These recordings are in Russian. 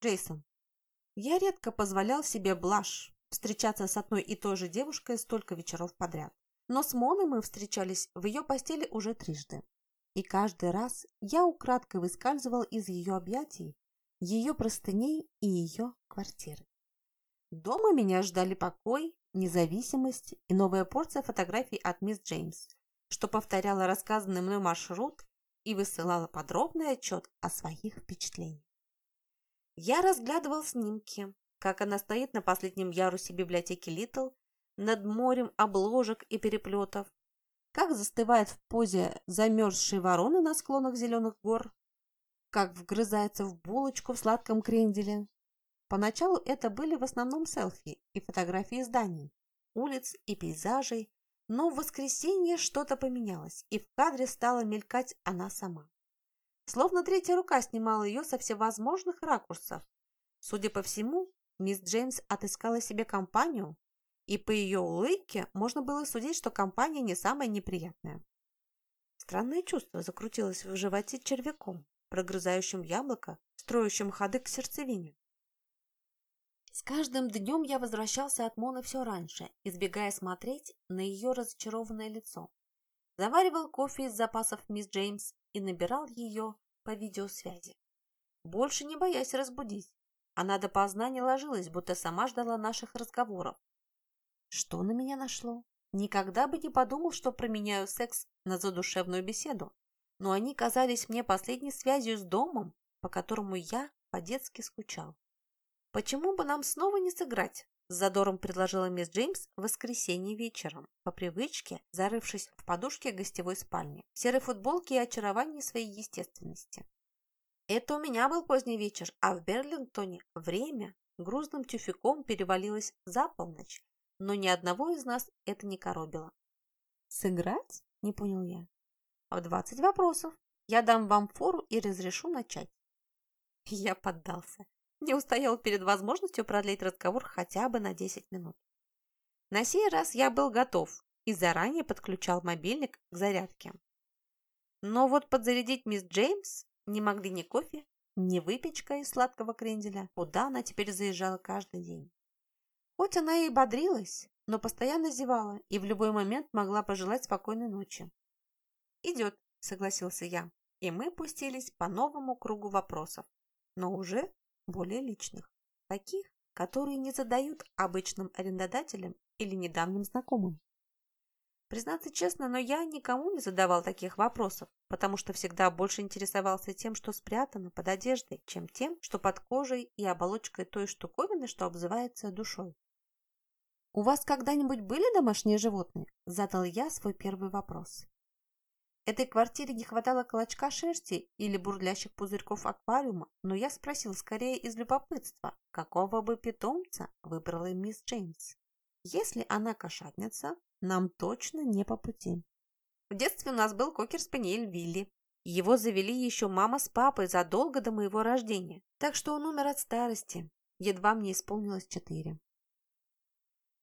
Джейсон. Я редко позволял себе блажь встречаться с одной и той же девушкой столько вечеров подряд. Но с Моной мы встречались в ее постели уже трижды. И каждый раз я украдкой выскальзывал из ее объятий, ее простыней и ее квартиры. Дома меня ждали покой, независимость и новая порция фотографий от мисс Джеймс, что повторяла рассказанный мной маршрут и высылала подробный отчет о своих впечатлениях. Я разглядывал снимки, как она стоит на последнем ярусе библиотеки Литл, над морем обложек и переплетов, как застывает в позе замерзшей вороны на склонах зеленых гор, как вгрызается в булочку в сладком кренделе. Поначалу это были в основном селфи и фотографии зданий, улиц и пейзажей, но в воскресенье что-то поменялось, и в кадре стала мелькать она сама. Словно третья рука снимала ее со всевозможных ракурсов. Судя по всему, мисс Джеймс отыскала себе компанию, и по ее улыбке можно было судить, что компания не самая неприятная. Странное чувство закрутилось в животе червяком, прогрызающим яблоко, строящим ходы к сердцевине. С каждым днем я возвращался от Моны все раньше, избегая смотреть на ее разочарованное лицо. Заваривал кофе из запасов мисс Джеймс и набирал ее по видеосвязи. Больше не боясь разбудить. Она допоздна не ложилась, будто сама ждала наших разговоров. Что на меня нашло? Никогда бы не подумал, что променяю секс на задушевную беседу. Но они казались мне последней связью с домом, по которому я по-детски скучал. «Почему бы нам снова не сыграть?» С задором предложила мисс Джеймс в воскресенье вечером, по привычке зарывшись в подушке гостевой спальни, в серой футболке и очаровании своей естественности. Это у меня был поздний вечер, а в Берлингтоне время грузным тюфяком перевалилось за полночь, но ни одного из нас это не коробило. «Сыграть?» – не понял я. «В двадцать вопросов. Я дам вам фору и разрешу начать». Я поддался. Не устоял перед возможностью продлить разговор хотя бы на десять минут. На сей раз я был готов и заранее подключал мобильник к зарядке. Но вот подзарядить мисс Джеймс не могли ни кофе, ни выпечка из сладкого кренделя, куда она теперь заезжала каждый день. Хоть она и бодрилась, но постоянно зевала и в любой момент могла пожелать спокойной ночи. «Идет», — согласился я, и мы пустились по новому кругу вопросов, но уже более личных, таких, которые не задают обычным арендодателям или недавним знакомым. Признаться честно, но я никому не задавал таких вопросов, потому что всегда больше интересовался тем, что спрятано под одеждой, чем тем, что под кожей и оболочкой той штуковины, что обзывается душой. «У вас когда-нибудь были домашние животные?» – задал я свой первый вопрос. Этой квартире не хватало клочка шерсти или бурлящих пузырьков аквариума, но я спросил скорее из любопытства, какого бы питомца выбрала мисс Джеймс. Если она кошатница, нам точно не по пути. В детстве у нас был кокер-спаниель Вилли. Его завели еще мама с папой задолго до моего рождения, так что он умер от старости. Едва мне исполнилось четыре.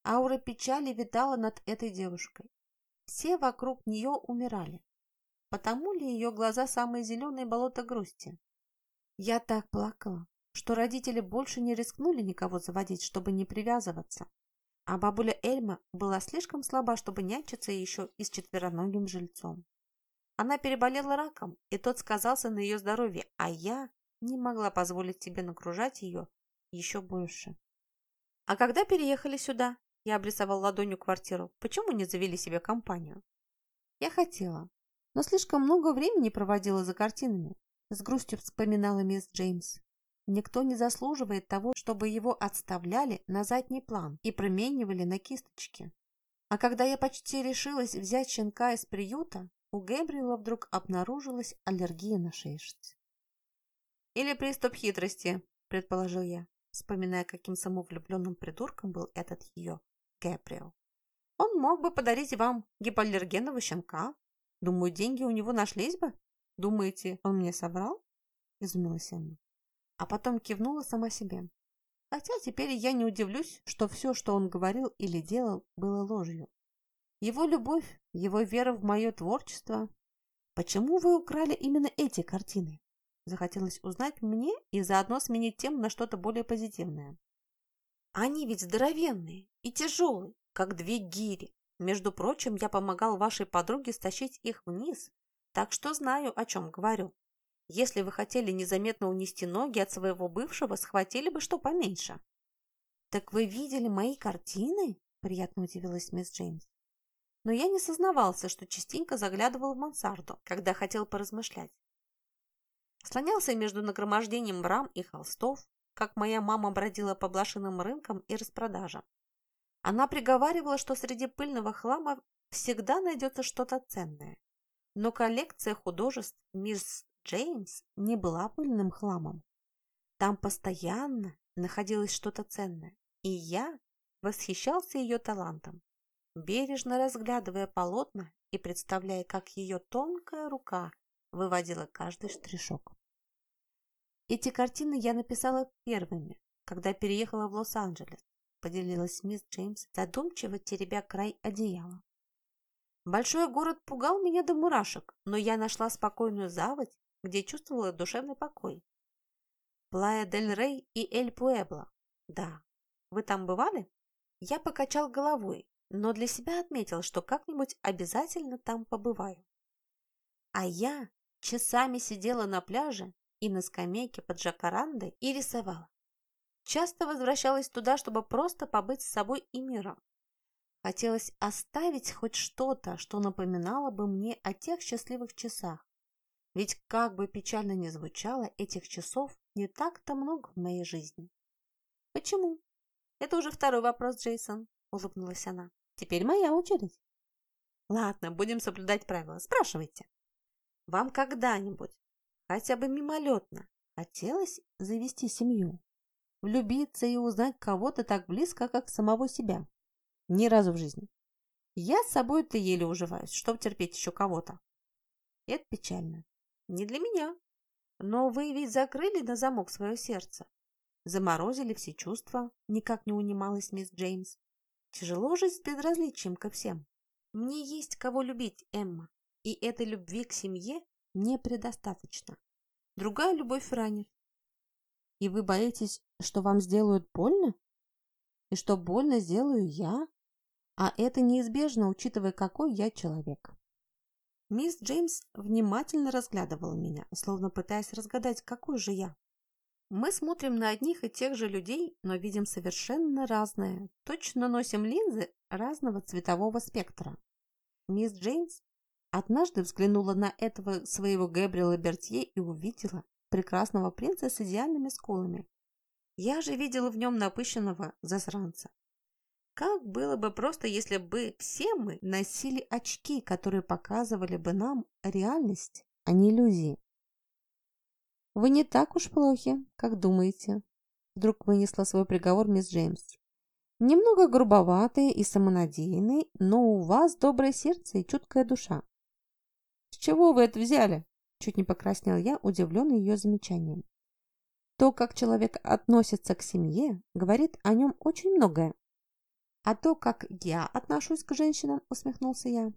Аура печали витала над этой девушкой. Все вокруг нее умирали. Потому ли ее глаза самые зеленые болота грусти? Я так плакала, что родители больше не рискнули никого заводить, чтобы не привязываться. А бабуля Эльма была слишком слаба, чтобы нянчиться еще и с четвероногим жильцом. Она переболела раком, и тот сказался на ее здоровье, а я не могла позволить себе нагружать ее еще больше. А когда переехали сюда, я обрисовал ладонью квартиру, почему не завели себе компанию? Я хотела, но слишком много времени проводила за картинами, с грустью вспоминала мисс Джеймс. Никто не заслуживает того, чтобы его отставляли на задний план и променивали на кисточки. А когда я почти решилась взять щенка из приюта, у Гэбриэла вдруг обнаружилась аллергия на шерсть. «Или приступ хитрости», – предположил я, вспоминая, каким самовлюбленным придурком был этот ее Гэбриэл. «Он мог бы подарить вам гипоаллергенного щенка. Думаю, деньги у него нашлись бы. Думаете, он мне соврал?» – изумилась Эмма а потом кивнула сама себе. Хотя теперь я не удивлюсь, что все, что он говорил или делал, было ложью. Его любовь, его вера в мое творчество. Почему вы украли именно эти картины? Захотелось узнать мне и заодно сменить тему на что-то более позитивное. Они ведь здоровенные и тяжелые, как две гири. Между прочим, я помогал вашей подруге стащить их вниз, так что знаю, о чем говорю. Если вы хотели незаметно унести ноги от своего бывшего, схватили бы что поменьше. Так вы видели мои картины? Приятно удивилась мисс Джеймс. Но я не сознавался, что частенько заглядывал в мансарду, когда хотел поразмышлять. Слонялся между нагромождением рам и холстов, как моя мама бродила по блошиным рынкам и распродажам. Она приговаривала, что среди пыльного хлама всегда найдется что-то ценное. Но коллекция художеств мисс Джеймс не была пыльным хламом. Там постоянно находилось что-то ценное, и я восхищался ее талантом, бережно разглядывая полотна и представляя, как ее тонкая рука выводила каждый штришок. Эти картины я написала первыми, когда переехала в Лос-Анджелес, поделилась мисс Джеймс, задумчиво теребя край одеяла. Большой город пугал меня до мурашек, но я нашла спокойную заводь, где чувствовала душевный покой. Плая дель Рей и Эль Пуэбло. Да. Вы там бывали? Я покачал головой, но для себя отметил, что как-нибудь обязательно там побываю. А я часами сидела на пляже и на скамейке под жакарандой и рисовала. Часто возвращалась туда, чтобы просто побыть с собой и миром. Хотелось оставить хоть что-то, что напоминало бы мне о тех счастливых часах. Ведь как бы печально ни звучало, этих часов не так-то много в моей жизни. Почему? Это уже второй вопрос, Джейсон, улыбнулась она. Теперь моя очередь. Ладно, будем соблюдать правила. Спрашивайте. Вам когда-нибудь, хотя бы мимолетно, хотелось завести семью? Влюбиться и узнать кого-то так близко, как самого себя? Ни разу в жизни. Я с собой-то еле уживаюсь, чтобы терпеть еще кого-то. Это печально. Не для меня. Но вы ведь закрыли на замок свое сердце. Заморозили все чувства, никак не унималась мисс Джеймс. Тяжело жить с безразличием ко всем. Мне есть кого любить, Эмма, и этой любви к семье не предостаточно. Другая любовь ранит. И вы боитесь, что вам сделают больно? И что больно сделаю я? А это неизбежно, учитывая, какой я человек. Мисс Джеймс внимательно разглядывала меня, словно пытаясь разгадать, какой же я. Мы смотрим на одних и тех же людей, но видим совершенно разное. Точно носим линзы разного цветового спектра. Мисс Джеймс однажды взглянула на этого своего Гэбриэла Бертье и увидела прекрасного принца с идеальными скулами. Я же видела в нем напыщенного засранца. Как было бы просто, если бы все мы носили очки, которые показывали бы нам реальность, а не иллюзии. «Вы не так уж плохи, как думаете», – вдруг вынесла свой приговор мисс Джеймс. «Немного грубоватые и самонадеянные, но у вас доброе сердце и чуткая душа». «С чего вы это взяли?» – чуть не покраснел я, удивленный ее замечанием. То, как человек относится к семье, говорит о нем очень многое. А то, как я отношусь к женщинам, усмехнулся я.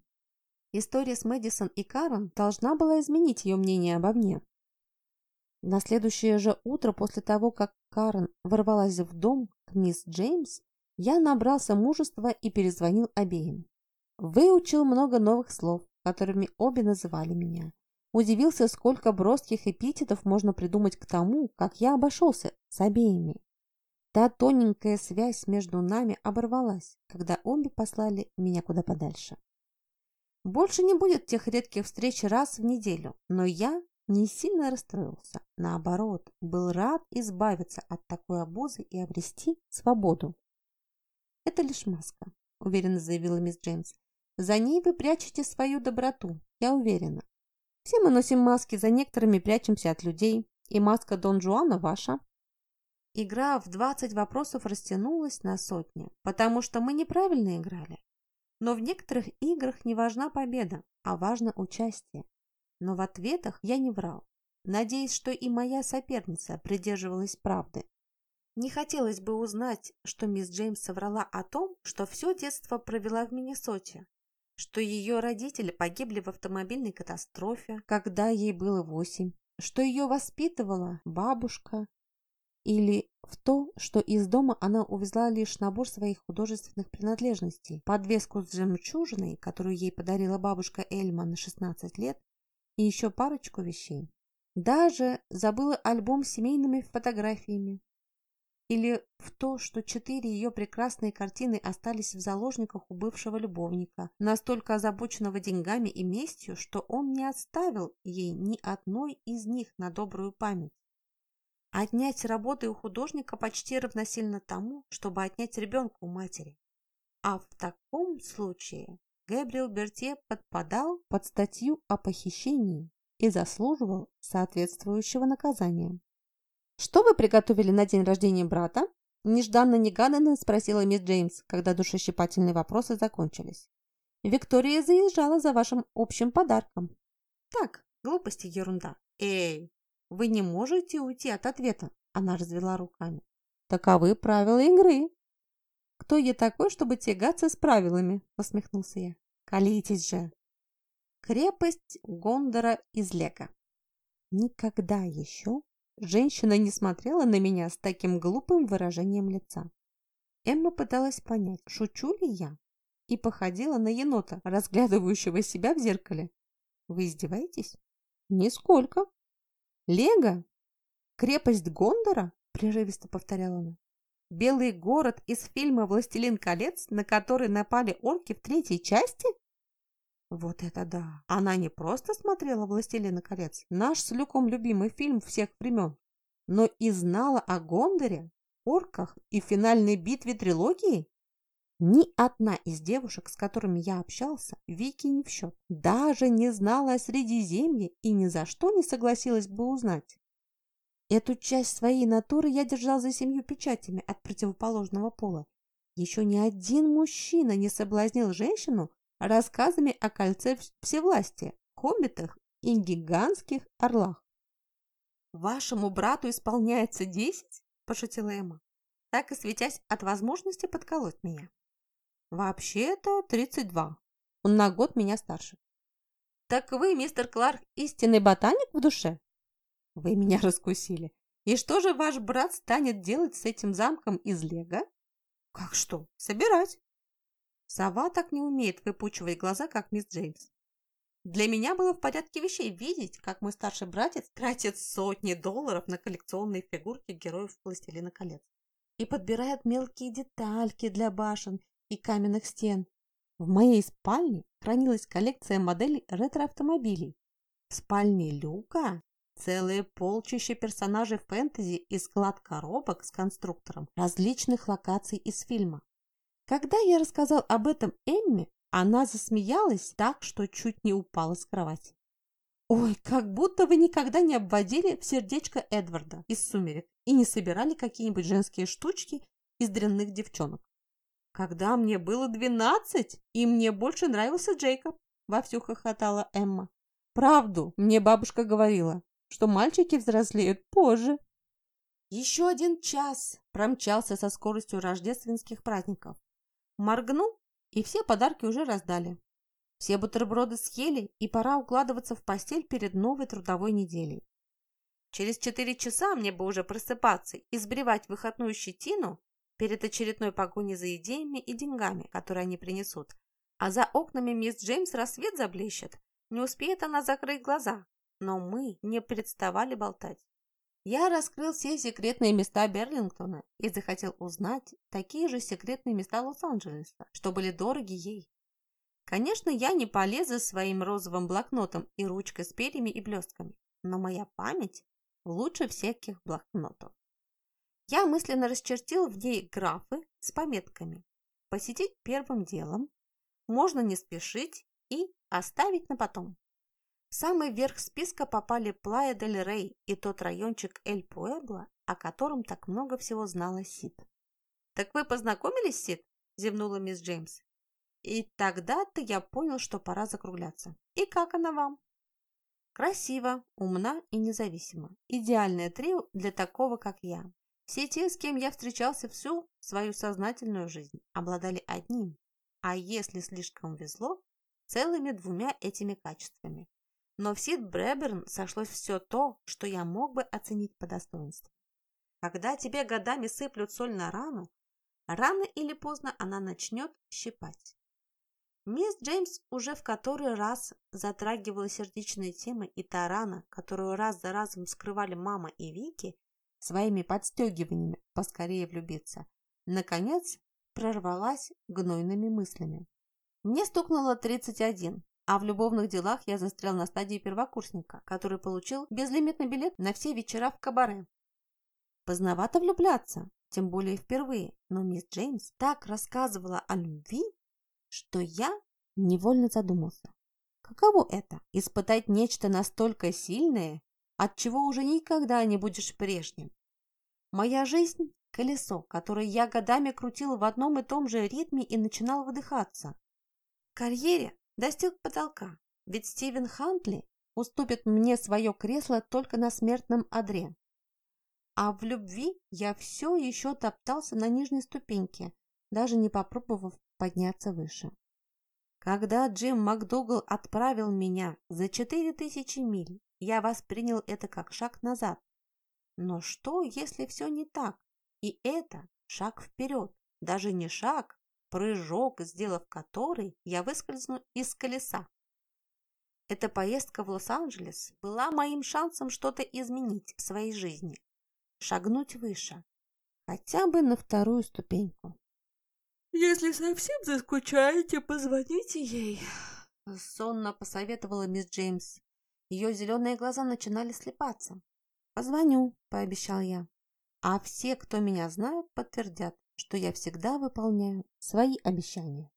История с Мэдисон и Карен должна была изменить ее мнение обо мне. На следующее же утро после того, как Карен ворвалась в дом к мисс Джеймс, я набрался мужества и перезвонил обеим. Выучил много новых слов, которыми обе называли меня. Удивился, сколько броских эпитетов можно придумать к тому, как я обошелся с обеими. Та тоненькая связь между нами оборвалась, когда обе послали меня куда подальше. Больше не будет тех редких встреч раз в неделю, но я не сильно расстроился. Наоборот, был рад избавиться от такой обузы и обрести свободу. «Это лишь маска», — уверенно заявила мисс Джеймс. «За ней вы прячете свою доброту, я уверена. Все мы носим маски, за некоторыми прячемся от людей, и маска Дон Жуана ваша. Игра в 20 вопросов растянулась на сотни, потому что мы неправильно играли. Но в некоторых играх не важна победа, а важно участие. Но в ответах я не врал, надеясь, что и моя соперница придерживалась правды. Не хотелось бы узнать, что мисс Джеймс соврала о том, что все детство провела в Миннесоте, что ее родители погибли в автомобильной катастрофе, когда ей было восемь, что ее воспитывала бабушка, или в то, что из дома она увезла лишь набор своих художественных принадлежностей, подвеску с жемчужиной, которую ей подарила бабушка Эльма на 16 лет, и еще парочку вещей. Даже забыла альбом с семейными фотографиями. Или в то, что четыре ее прекрасные картины остались в заложниках у бывшего любовника, настолько озабоченного деньгами и местью, что он не оставил ей ни одной из них на добрую память. Отнять работы у художника почти равносильно тому, чтобы отнять ребенка у матери. А в таком случае Гэбриэл Бертье подпадал под статью о похищении и заслуживал соответствующего наказания. «Что вы приготовили на день рождения брата?» Нежданно-негаданно спросила мисс Джеймс, когда душещипательные вопросы закончились. «Виктория заезжала за вашим общим подарком». «Так, глупости, ерунда. Эй, вы не можете уйти от ответа, она развела руками. Таковы правила игры. Кто я такой, чтобы тягаться с правилами? Посмехнулся я. Колитесь же. Крепость Гондора из Лего. Никогда еще женщина не смотрела на меня с таким глупым выражением лица. Эмма пыталась понять, шучу ли я, и походила на енота, разглядывающего себя в зеркале. Вы издеваетесь? Нисколько. «Лего? Крепость Гондора?» – прерывисто повторяла она. «Белый город из фильма «Властелин колец», на который напали орки в третьей части?» Вот это да! Она не просто смотрела «Властелина колец», наш с Люком любимый фильм всех времен, но и знала о Гондоре, орках и финальной битве трилогии? Ни одна из девушек, с которыми я общался, Вики не в счет. Даже не знала о Средиземье и ни за что не согласилась бы узнать. Эту часть своей натуры я держал за семью печатями от противоположного пола. Еще ни один мужчина не соблазнил женщину рассказами о кольце всевластия, хоббитах и гигантских орлах. «Вашему брату исполняется десять?» – пошутила Эмма, так и светясь от возможности подколоть меня. Вообще-то 32. Он на год меня старше. Так вы, мистер Кларк, истинный ботаник в душе? Вы меня раскусили. И что же ваш брат станет делать с этим замком из лего? Как что? Собирать. Сова так не умеет выпучивать глаза, как мисс Джеймс. Для меня было в порядке вещей видеть, как мой старший братец тратит сотни долларов на коллекционные фигурки героев «Властелина колец» и подбирает мелкие детальки для башен и каменных стен. В моей спальне хранилась коллекция моделей ретро-автомобилей. В спальне Люка целые полчища персонажей фэнтези и склад коробок с конструктором различных локаций из фильма. Когда я рассказал об этом Эмме, она засмеялась так, что чуть не упала с кровати. «Ой, как будто вы никогда не обводили в сердечко Эдварда из «Сумерек» и не собирали какие-нибудь женские штучки из дрянных девчонок. Когда мне было двенадцать, и мне больше нравился Джейкоб, вовсю хохотала Эмма. Правду мне бабушка говорила, что мальчики взрослеют позже. Еще один час промчался со скоростью рождественских праздников. Моргнул, и все подарки уже раздали. Все бутерброды съели, и пора укладываться в постель перед новой трудовой неделей. Через четыре часа мне бы уже просыпаться и сбривать выходную щетину перед очередной погоней за идеями и деньгами, которые они принесут. А за окнами мисс Джеймс рассвет заблещет. Не успеет она закрыть глаза. Но мы не представали болтать. Я раскрыл все секретные места Берлингтона и захотел узнать такие же секретные места Лос-Анджелеса, что были дороги ей. Конечно, я не полез за своим розовым блокнотом и ручкой с перьями и блестками, но моя память лучше всяких блокнотов. Я мысленно расчертил в ней графы с пометками «Посетить первым делом», «Можно не спешить» и «Оставить на потом». В самый верх списка попали Плая дель Рей и тот райончик Эль Пуэбло, о котором так много всего знала Сид. «Так вы познакомились, Сид?» – зевнула мисс Джеймс. И тогда-то я понял, что пора закругляться. И как она вам? Красиво, умна и независима. Идеальное трио для такого, как я. Все те, с кем я встречался всю свою сознательную жизнь, обладали одним, а если слишком везло, целыми двумя этими качествами. Но в Сид Бреберн сошлось все то, что я мог бы оценить по достоинству. Когда тебе годами сыплют соль на рану, рано или поздно она начнет щипать. Мисс Джеймс уже в который раз затрагивала сердечные темы, и та рана, которую раз за разом скрывали мама и Вики, своими подстегиваниями поскорее влюбиться, наконец прорвалась гнойными мыслями. Мне стукнуло 31, а в любовных делах я застрял на стадии первокурсника, который получил безлимитный билет на все вечера в кабаре. Поздновато влюбляться, тем более впервые, но мисс Джеймс так рассказывала о любви, что я невольно задумался. Каково это – испытать нечто настолько сильное, от чего уже никогда не будешь прежним? Моя жизнь – колесо, которое я годами крутил в одном и том же ритме и начинал выдыхаться. В карьере достиг потолка, ведь Стивен Хантли уступит мне свое кресло только на смертном одре. А в любви я все еще топтался на нижней ступеньке, даже не попробовав подняться выше. Когда Джим МакДугал отправил меня за четыре тысячи миль, я воспринял это как шаг назад. Но что, если все не так? И это шаг вперед, даже не шаг, прыжок, сделав который, я выскользну из колеса. Эта поездка в Лос-Анджелес была моим шансом что-то изменить в своей жизни, шагнуть выше, хотя бы на вторую ступеньку. «Если совсем заскучаете, позвоните ей», — сонно посоветовала мисс Джеймс. Ее зеленые глаза начинали слепаться. «Позвоню», — пообещал я. «А все, кто меня знает, подтвердят, что я всегда выполняю свои обещания».